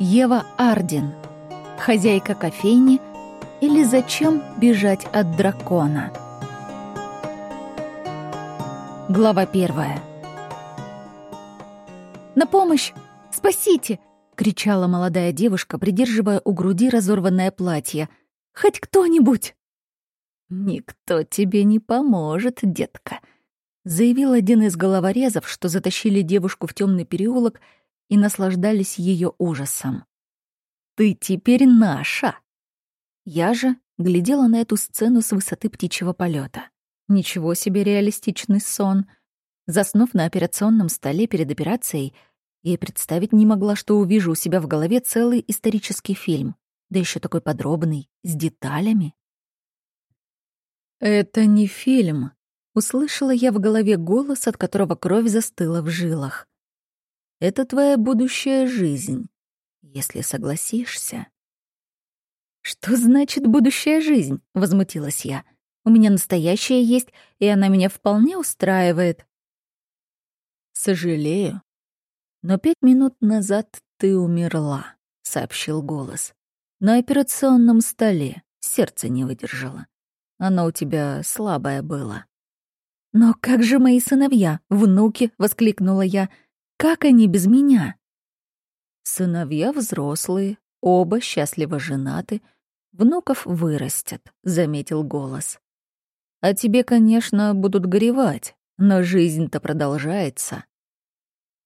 Ева Ардин. Хозяйка кофейни или зачем бежать от дракона? Глава первая. «На помощь! Спасите!» — кричала молодая девушка, придерживая у груди разорванное платье. «Хоть кто-нибудь!» «Никто тебе не поможет, детка», — заявил один из головорезов, что затащили девушку в темный переулок и наслаждались ее ужасом. «Ты теперь наша!» Я же глядела на эту сцену с высоты птичьего полета. Ничего себе реалистичный сон. Заснув на операционном столе перед операцией, я представить не могла, что увижу у себя в голове целый исторический фильм, да еще такой подробный, с деталями. «Это не фильм», — услышала я в голове голос, от которого кровь застыла в жилах. Это твоя будущая жизнь, если согласишься». «Что значит будущая жизнь?» — возмутилась я. «У меня настоящая есть, и она меня вполне устраивает». «Сожалею, но пять минут назад ты умерла», — сообщил голос. «На операционном столе сердце не выдержало. Оно у тебя слабое было». «Но как же мои сыновья, внуки?» — воскликнула я. Как они без меня? Сыновья взрослые, оба счастливо женаты, внуков вырастят, заметил голос. А тебе, конечно, будут горевать, но жизнь-то продолжается.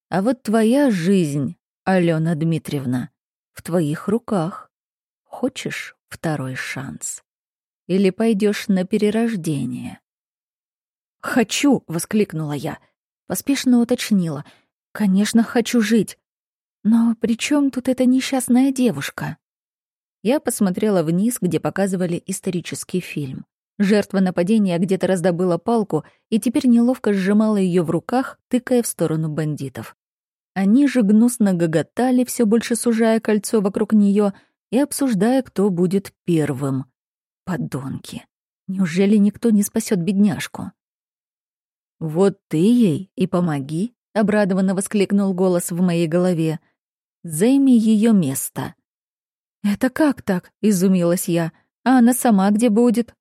А вот твоя жизнь, Алена Дмитриевна, в твоих руках. Хочешь второй шанс? Или пойдешь на перерождение? «Хочу!» — воскликнула я. Поспешно уточнила — Конечно, хочу жить. Но при чем тут эта несчастная девушка? Я посмотрела вниз, где показывали исторический фильм. Жертва нападения где-то раздобыла палку и теперь неловко сжимала ее в руках, тыкая в сторону бандитов. Они же гнусно гоготали, все больше сужая кольцо вокруг нее и обсуждая, кто будет первым. Подонки. Неужели никто не спасет бедняжку? «Вот ты ей и помоги», — обрадованно воскликнул голос в моей голове. «Займи ее место». «Это как так?» — изумилась я. «А она сама где будет?»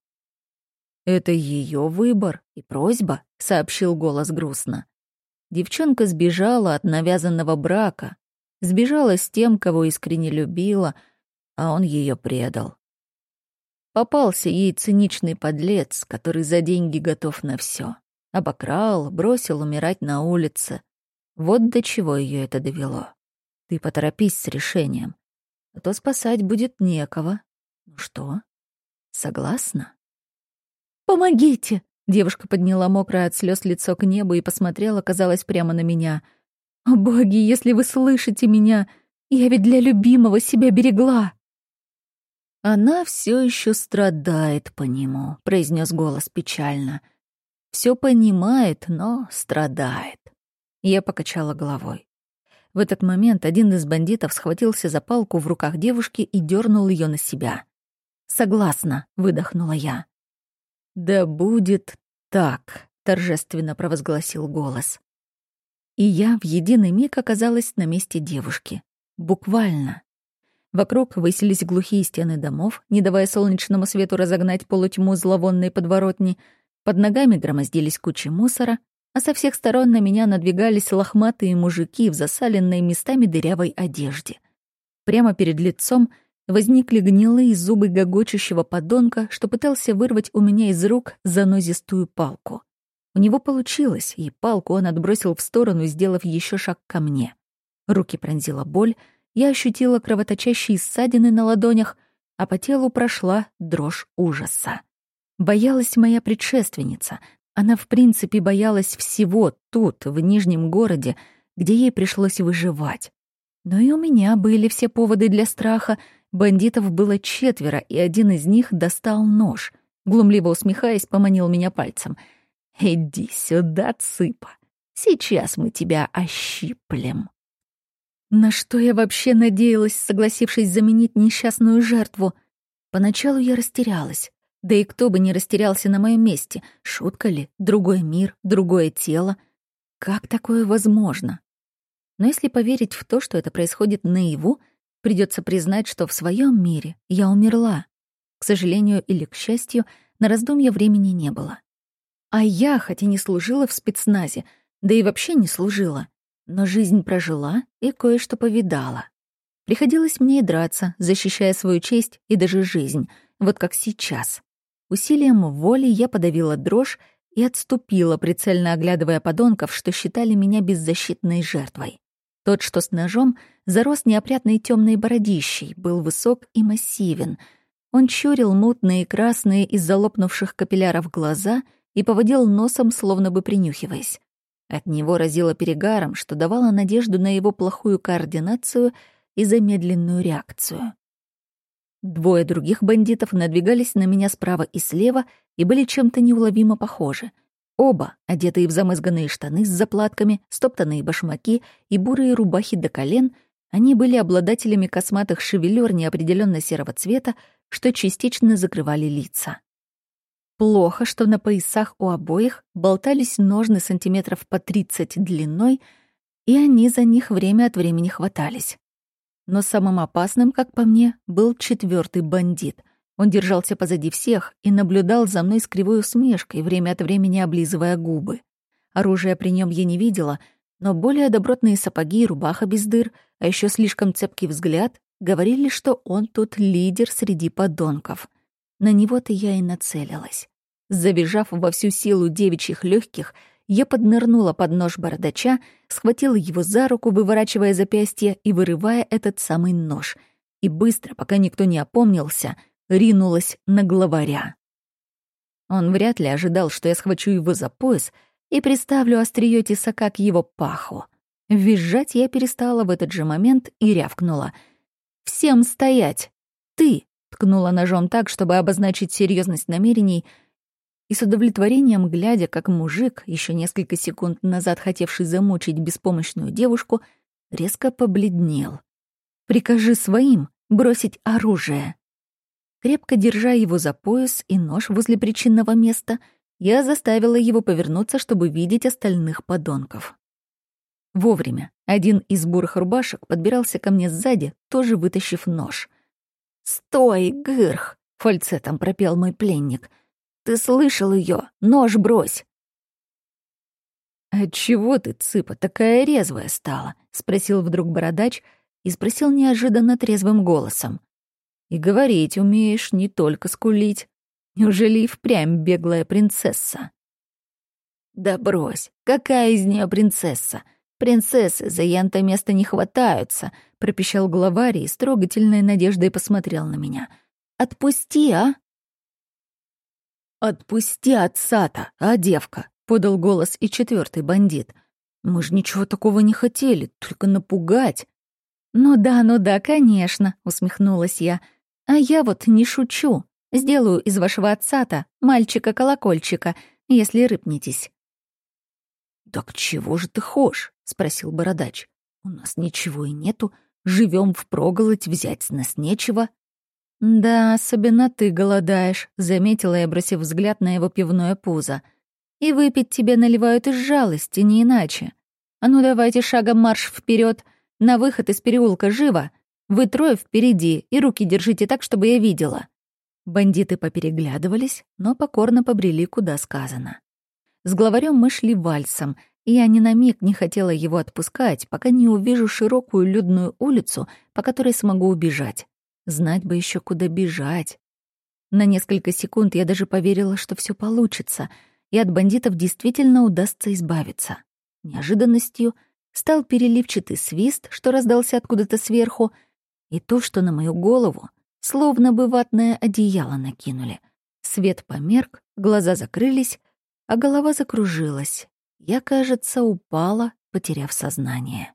«Это ее выбор и просьба», — сообщил голос грустно. Девчонка сбежала от навязанного брака, сбежала с тем, кого искренне любила, а он ее предал. Попался ей циничный подлец, который за деньги готов на все. Обокрал, бросил умирать на улице. Вот до чего ее это довело. Ты поторопись с решением, а то спасать будет некого. Ну что, согласна? «Помогите!» Девушка подняла мокрое от слез лицо к небу и посмотрела, казалось, прямо на меня. «О, боги, если вы слышите меня, я ведь для любимого себя берегла!» «Она все еще страдает по нему», — произнес голос печально все понимает, но страдает. Я покачала головой. В этот момент один из бандитов схватился за палку в руках девушки и дернул ее на себя. «Согласна», — выдохнула я. «Да будет так», — торжественно провозгласил голос. И я в единый миг оказалась на месте девушки. Буквально. Вокруг высились глухие стены домов, не давая солнечному свету разогнать полутьму зловонной подворотни — под ногами громоздились кучи мусора, а со всех сторон на меня надвигались лохматые мужики в засаленной местами дырявой одежде. Прямо перед лицом возникли гнилые зубы гогочущего подонка, что пытался вырвать у меня из рук занозистую палку. У него получилось, и палку он отбросил в сторону, сделав еще шаг ко мне. Руки пронзила боль, я ощутила кровоточащие ссадины на ладонях, а по телу прошла дрожь ужаса. Боялась моя предшественница. Она, в принципе, боялась всего тут, в Нижнем городе, где ей пришлось выживать. Но и у меня были все поводы для страха. Бандитов было четверо, и один из них достал нож. Глумливо усмехаясь, поманил меня пальцем. «Иди сюда, цыпа. Сейчас мы тебя ощиплем». На что я вообще надеялась, согласившись заменить несчастную жертву? Поначалу я растерялась. Да и кто бы не растерялся на моем месте. Шутка ли? Другой мир, другое тело. Как такое возможно? Но если поверить в то, что это происходит наяву, Придется признать, что в своем мире я умерла. К сожалению или к счастью, на раздумья времени не было. А я, хоть и не служила в спецназе, да и вообще не служила, но жизнь прожила и кое-что повидала. Приходилось мне и драться, защищая свою честь и даже жизнь, вот как сейчас. Усилием воли я подавила дрожь и отступила, прицельно оглядывая подонков, что считали меня беззащитной жертвой. Тот, что с ножом, зарос неопрятной темной бородищей, был высок и массивен. Он чурил мутные красные из-за лопнувших капилляров глаза и поводил носом, словно бы принюхиваясь. От него разило перегаром, что давало надежду на его плохую координацию и замедленную реакцию. Двое других бандитов надвигались на меня справа и слева и были чем-то неуловимо похожи. Оба, одетые в замызганные штаны с заплатками, стоптанные башмаки и бурые рубахи до колен, они были обладателями косматых шевелюр неопределенно серого цвета, что частично закрывали лица. Плохо, что на поясах у обоих болтались ножны сантиметров по 30 длиной, и они за них время от времени хватались. Но самым опасным, как по мне, был четвертый бандит. Он держался позади всех и наблюдал за мной с кривой усмешкой, время от времени облизывая губы. Оружия при нем я не видела, но более добротные сапоги и рубаха без дыр, а еще слишком цепкий взгляд, говорили, что он тут лидер среди подонков. На него-то я и нацелилась. Забежав во всю силу девичьих легких, я поднырнула под нож бородача, схватила его за руку, выворачивая запястье и вырывая этот самый нож. И быстро, пока никто не опомнился, ринулась на главаря. Он вряд ли ожидал, что я схвачу его за пояс и приставлю острие тесака к его паху. Визжать я перестала в этот же момент и рявкнула. «Всем стоять! Ты!» — ткнула ножом так, чтобы обозначить серьезность намерений — и с удовлетворением, глядя, как мужик, еще несколько секунд назад хотевший замучить беспомощную девушку, резко побледнел. «Прикажи своим бросить оружие». Крепко держа его за пояс и нож возле причинного места, я заставила его повернуться, чтобы видеть остальных подонков. Вовремя один из бурых рубашек подбирался ко мне сзади, тоже вытащив нож. «Стой, Гырх!» — фальцетом пропел мой пленник — ты слышал ее? Нож брось!» «Отчего ты, цыпа, такая резвая стала?» — спросил вдруг бородач и спросил неожиданно трезвым голосом. «И говорить умеешь, не только скулить. Неужели и впрямь беглая принцесса?» «Да брось, какая из нее принцесса? Принцессы за янта места не хватаются», — пропищал главарь и с трогательной надеждой посмотрел на меня. «Отпусти, а?» «Отпусти отца-то, а девка!» — подал голос и четвертый бандит. «Мы же ничего такого не хотели, только напугать». «Ну да, ну да, конечно», — усмехнулась я. «А я вот не шучу. Сделаю из вашего отца-то мальчика-колокольчика, если рыпнетесь». «Так чего же ты хошь?» — спросил бородач. «У нас ничего и нету. Живем впроголодь, взять с нас нечего». «Да, особенно ты голодаешь», — заметила я, бросив взгляд на его пивное пузо. «И выпить тебе наливают из жалости, не иначе. А ну давайте шагом марш вперед, на выход из переулка живо. Вы трое впереди, и руки держите так, чтобы я видела». Бандиты попереглядывались, но покорно побрели, куда сказано. С главарем мы шли вальсом, и я ни на миг не хотела его отпускать, пока не увижу широкую людную улицу, по которой смогу убежать. Знать бы еще, куда бежать. На несколько секунд я даже поверила, что все получится, и от бандитов действительно удастся избавиться. Неожиданностью стал переливчатый свист, что раздался откуда-то сверху, и то, что на мою голову словно бы ватное одеяло накинули. Свет померк, глаза закрылись, а голова закружилась. Я, кажется, упала, потеряв сознание.